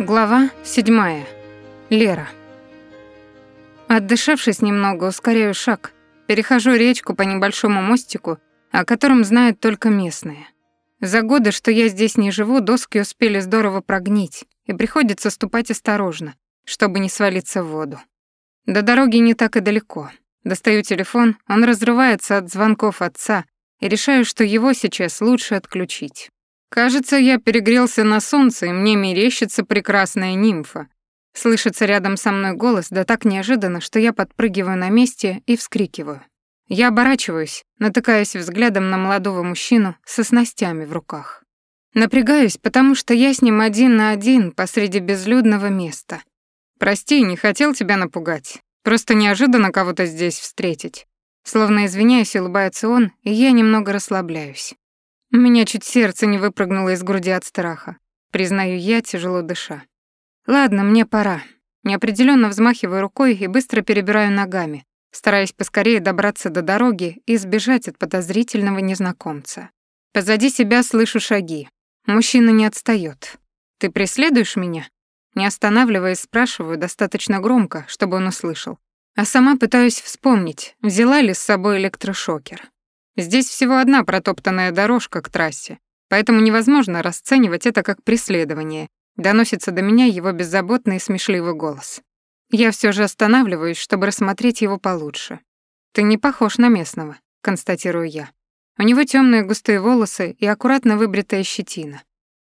Глава 7. Лера. Отдышавшись немного, ускоряю шаг, перехожу речку по небольшому мостику, о котором знают только местные. За годы, что я здесь не живу, доски успели здорово прогнить, и приходится ступать осторожно, чтобы не свалиться в воду. До дороги не так и далеко. Достаю телефон, он разрывается от звонков отца, и решаю, что его сейчас лучше отключить. Кажется, я перегрелся на солнце, и мне мерещится прекрасная нимфа. Слышится рядом со мной голос, да так неожиданно, что я подпрыгиваю на месте и вскрикиваю. Я оборачиваюсь, натыкаясь взглядом на молодого мужчину со снастями в руках. Напрягаюсь, потому что я с ним один на один посреди безлюдного места. «Прости, не хотел тебя напугать. Просто неожиданно кого-то здесь встретить». Словно извиняюсь, улыбается он, и я немного расслабляюсь. У меня чуть сердце не выпрыгнуло из груди от страха. Признаю я, тяжело дыша. Ладно, мне пора. Неопределенно взмахиваю рукой и быстро перебираю ногами, стараясь поскорее добраться до дороги и сбежать от подозрительного незнакомца. Позади себя слышу шаги. Мужчина не отстаёт. «Ты преследуешь меня?» Не останавливаясь, спрашиваю достаточно громко, чтобы он услышал. А сама пытаюсь вспомнить, взяла ли с собой электрошокер. Здесь всего одна протоптанная дорожка к трассе, поэтому невозможно расценивать это как преследование. Доносится до меня его беззаботный и смешливый голос. Я все же останавливаюсь, чтобы рассмотреть его получше. «Ты не похож на местного», — констатирую я. У него темные густые волосы и аккуратно выбритая щетина.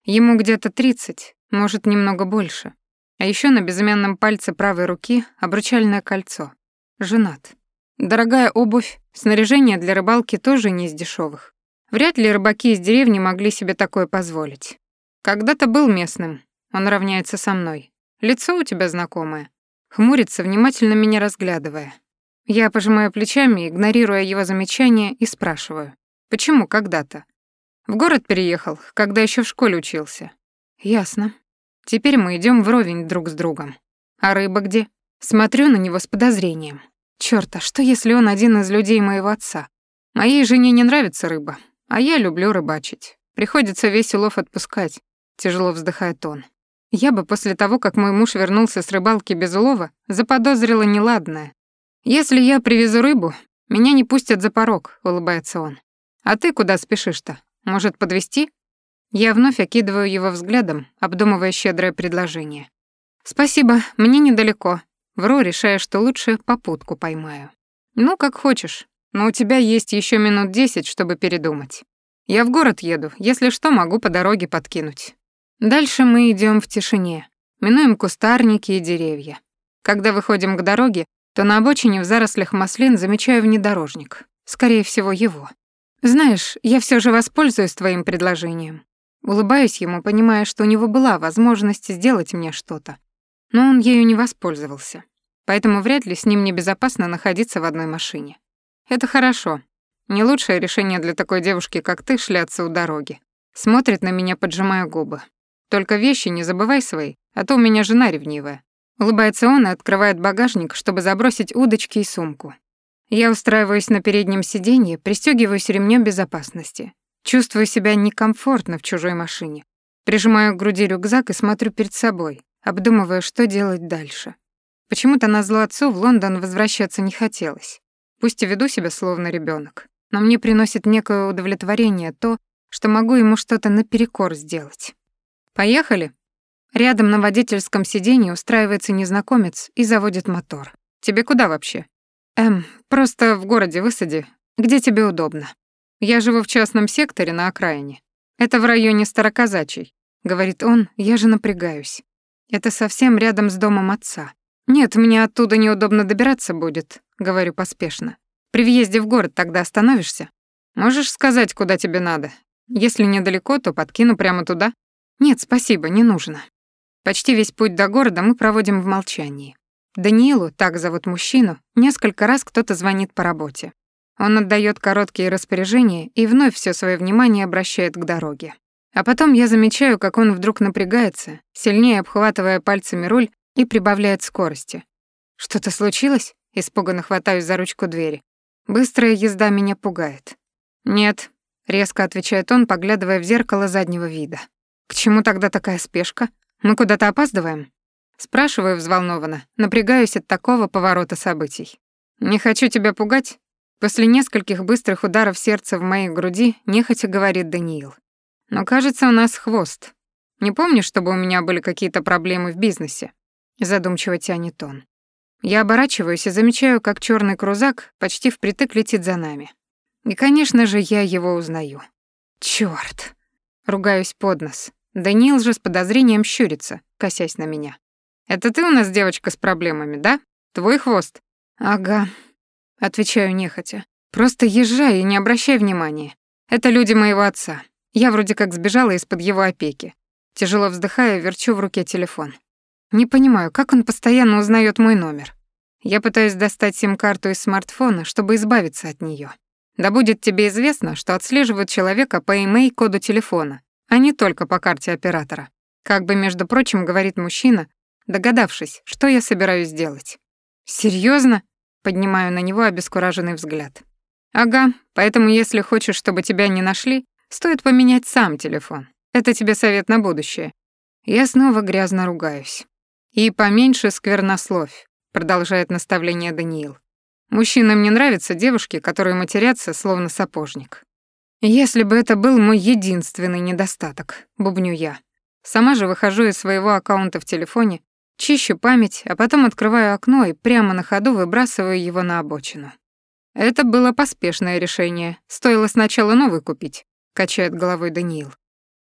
Ему где-то тридцать, может, немного больше. А еще на безымянном пальце правой руки обручальное кольцо. Женат. Дорогая обувь, снаряжение для рыбалки тоже не из дешевых. Вряд ли рыбаки из деревни могли себе такое позволить. Когда-то был местным, он равняется со мной. Лицо у тебя знакомое. Хмурится, внимательно меня разглядывая. Я пожимаю плечами, игнорируя его замечания, и спрашиваю. Почему когда-то? В город переехал, когда еще в школе учился. Ясно. Теперь мы идем вровень друг с другом. А рыба где? Смотрю на него с подозрением. Чёрт, а что если он один из людей моего отца? Моей жене не нравится рыба, а я люблю рыбачить. Приходится весь улов отпускать, тяжело вздыхает он. Я бы после того, как мой муж вернулся с рыбалки без улова, заподозрила неладное. Если я привезу рыбу, меня не пустят за порог, улыбается он. А ты куда спешишь-то? Может, подвести? Я вновь окидываю его взглядом, обдумывая щедрое предложение. Спасибо, мне недалеко, Вру, решая, что лучше попутку поймаю. Ну, как хочешь, но у тебя есть еще минут десять, чтобы передумать. Я в город еду, если что, могу по дороге подкинуть. Дальше мы идем в тишине, минуем кустарники и деревья. Когда выходим к дороге, то на обочине в зарослях маслин замечаю внедорожник. Скорее всего, его. Знаешь, я все же воспользуюсь твоим предложением. Улыбаюсь ему, понимая, что у него была возможность сделать мне что-то но он ею не воспользовался, поэтому вряд ли с ним небезопасно находиться в одной машине. Это хорошо. Не лучшее решение для такой девушки, как ты, шляться у дороги. Смотрит на меня, поджимая губы. Только вещи не забывай свои, а то у меня жена ревнивая. Улыбается он и открывает багажник, чтобы забросить удочки и сумку. Я устраиваюсь на переднем сиденье, пристегиваюсь ремнем безопасности. Чувствую себя некомфортно в чужой машине. Прижимаю к груди рюкзак и смотрю перед собой, обдумывая, что делать дальше. Почему-то на зло отцу в Лондон возвращаться не хотелось. Пусть и веду себя словно ребенок, но мне приносит некое удовлетворение то, что могу ему что-то наперекор сделать. Поехали. Рядом на водительском сиденье устраивается незнакомец и заводит мотор. Тебе куда вообще? Эм, просто в городе высади, где тебе удобно. Я живу в частном секторе на окраине. Это в районе Староказачий, говорит он, я же напрягаюсь. Это совсем рядом с домом отца. Нет, мне оттуда неудобно добираться будет, говорю поспешно. При въезде в город тогда остановишься? Можешь сказать, куда тебе надо? Если недалеко, то подкину прямо туда. Нет, спасибо, не нужно. Почти весь путь до города мы проводим в молчании. Даниилу, так зовут мужчину, несколько раз кто-то звонит по работе. Он отдает короткие распоряжения и вновь все свое внимание обращает к дороге. А потом я замечаю, как он вдруг напрягается, сильнее обхватывая пальцами руль и прибавляет скорости. «Что-то случилось?» — испуганно хватаюсь за ручку двери. Быстрая езда меня пугает. «Нет», — резко отвечает он, поглядывая в зеркало заднего вида. «К чему тогда такая спешка?» Мы куда-то опаздываем?» Спрашиваю взволнованно, напрягаюсь от такого поворота событий. «Не хочу тебя пугать». После нескольких быстрых ударов сердца в моей груди нехотя говорит Даниил. «Но кажется, у нас хвост. Не помню, чтобы у меня были какие-то проблемы в бизнесе?» Задумчиво тянет он. Я оборачиваюсь и замечаю, как черный крузак почти впритык летит за нами. И, конечно же, я его узнаю. Чёрт! Ругаюсь под нос. Даниил же с подозрением щурится, косясь на меня. «Это ты у нас девочка с проблемами, да? Твой хвост?» «Ага», — отвечаю нехотя. «Просто езжай и не обращай внимания. Это люди моего отца. Я вроде как сбежала из-под его опеки. Тяжело вздыхая, верчу в руке телефон. Не понимаю, как он постоянно узнает мой номер. Я пытаюсь достать сим-карту из смартфона, чтобы избавиться от нее. Да будет тебе известно, что отслеживают человека по имей-коду телефона, а не только по карте оператора. Как бы, между прочим, говорит мужчина, догадавшись, что я собираюсь делать. Серьезно? Поднимаю на него обескураженный взгляд. Ага, поэтому если хочешь, чтобы тебя не нашли, стоит поменять сам телефон. Это тебе совет на будущее. Я снова грязно ругаюсь. И поменьше сквернословь, продолжает наставление Даниил. Мужчинам не нравятся девушки, которые матерятся, словно сапожник. Если бы это был мой единственный недостаток, бубню я. Сама же выхожу из своего аккаунта в телефоне, чищу память, а потом открываю окно и прямо на ходу выбрасываю его на обочину. Это было поспешное решение. Стоило сначала новый купить, качает головой Даниил.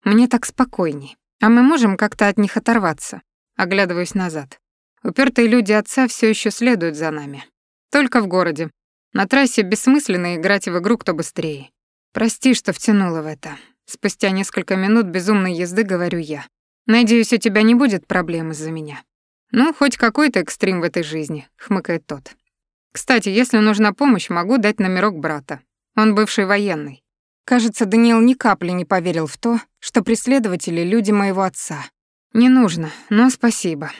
Мне так спокойней. А мы можем как-то от них оторваться. Оглядываюсь назад. Упертые люди отца все еще следуют за нами. Только в городе. На трассе бессмысленно играть в игру кто быстрее. Прости, что втянула в это. Спустя несколько минут безумной езды говорю я. Надеюсь, у тебя не будет проблем из-за меня. Ну, хоть какой-то экстрим в этой жизни, хмыкает тот. Кстати, если нужна помощь, могу дать номерок брата. Он бывший военный. Кажется, Даниил ни капли не поверил в то, что преследователи — люди моего отца. Не нужно, но спасибо.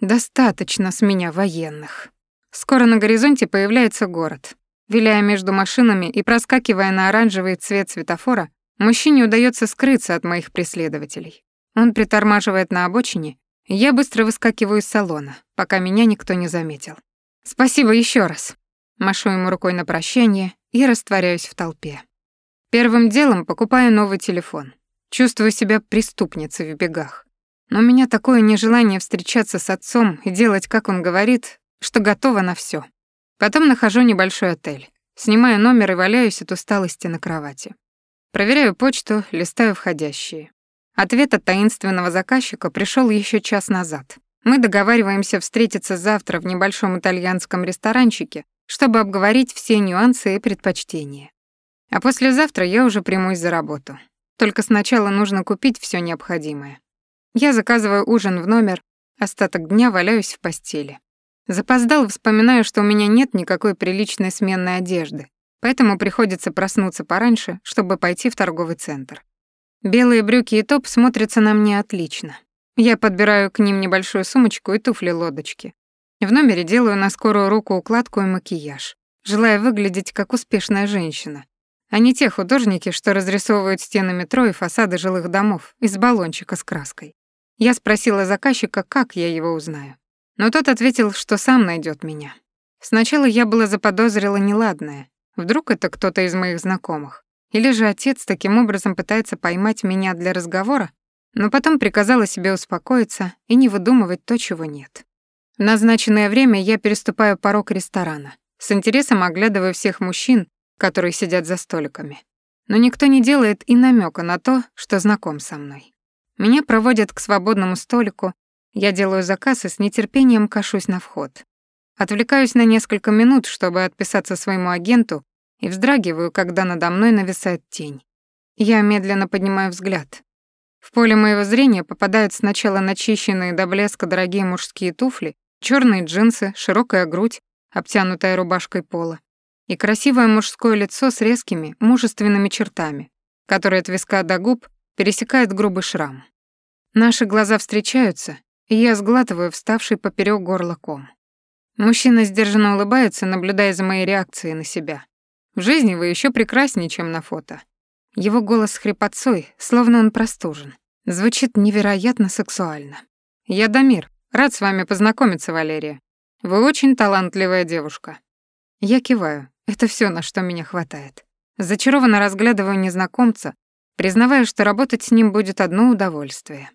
Достаточно с меня военных. Скоро на горизонте появляется город. Виляя между машинами и проскакивая на оранжевый цвет светофора, мужчине удается скрыться от моих преследователей. Он притормаживает на обочине, и я быстро выскакиваю из салона, пока меня никто не заметил. «Спасибо еще раз». Машу ему рукой на прощание и растворяюсь в толпе. Первым делом покупаю новый телефон. Чувствую себя преступницей в бегах. Но у меня такое нежелание встречаться с отцом и делать, как он говорит, что готова на все. Потом нахожу небольшой отель. Снимаю номер и валяюсь от усталости на кровати. Проверяю почту, листаю входящие. Ответ от таинственного заказчика пришел еще час назад. Мы договариваемся встретиться завтра в небольшом итальянском ресторанчике, чтобы обговорить все нюансы и предпочтения. А послезавтра я уже примусь за работу. Только сначала нужно купить все необходимое. Я заказываю ужин в номер, остаток дня валяюсь в постели. Запоздал, вспоминаю, что у меня нет никакой приличной сменной одежды, поэтому приходится проснуться пораньше, чтобы пойти в торговый центр. Белые брюки и топ смотрятся на мне отлично. Я подбираю к ним небольшую сумочку и туфли-лодочки. В номере делаю на скорую руку укладку и макияж, желая выглядеть как успешная женщина, а не те художники, что разрисовывают стены метро и фасады жилых домов из баллончика с краской. Я спросила заказчика, как я его узнаю. Но тот ответил, что сам найдет меня. Сначала я была заподозрила неладное. Вдруг это кто-то из моих знакомых. Или же отец таким образом пытается поймать меня для разговора, но потом приказала себе успокоиться и не выдумывать то, чего нет. В назначенное время я переступаю порог ресторана. С интересом оглядываю всех мужчин, которые сидят за столиками. Но никто не делает и намека на то, что знаком со мной. Меня проводят к свободному столику, я делаю заказ и с нетерпением кашусь на вход. Отвлекаюсь на несколько минут, чтобы отписаться своему агенту, и вздрагиваю, когда надо мной нависает тень. Я медленно поднимаю взгляд. В поле моего зрения попадают сначала начищенные до блеска дорогие мужские туфли, черные джинсы, широкая грудь, обтянутая рубашкой пола, и красивое мужское лицо с резкими, мужественными чертами, которые от виска до губ пересекает грубый шрам. Наши глаза встречаются, и я сглатываю вставший поперек горла ком. Мужчина сдержанно улыбается, наблюдая за моей реакцией на себя. В жизни вы еще прекраснее, чем на фото. Его голос хрипотцой, словно он простужен. Звучит невероятно сексуально. Я Дамир. Рад с вами познакомиться, Валерия. Вы очень талантливая девушка». Я киваю. Это все, на что меня хватает. Зачарованно разглядываю незнакомца, признавая, что работать с ним будет одно удовольствие.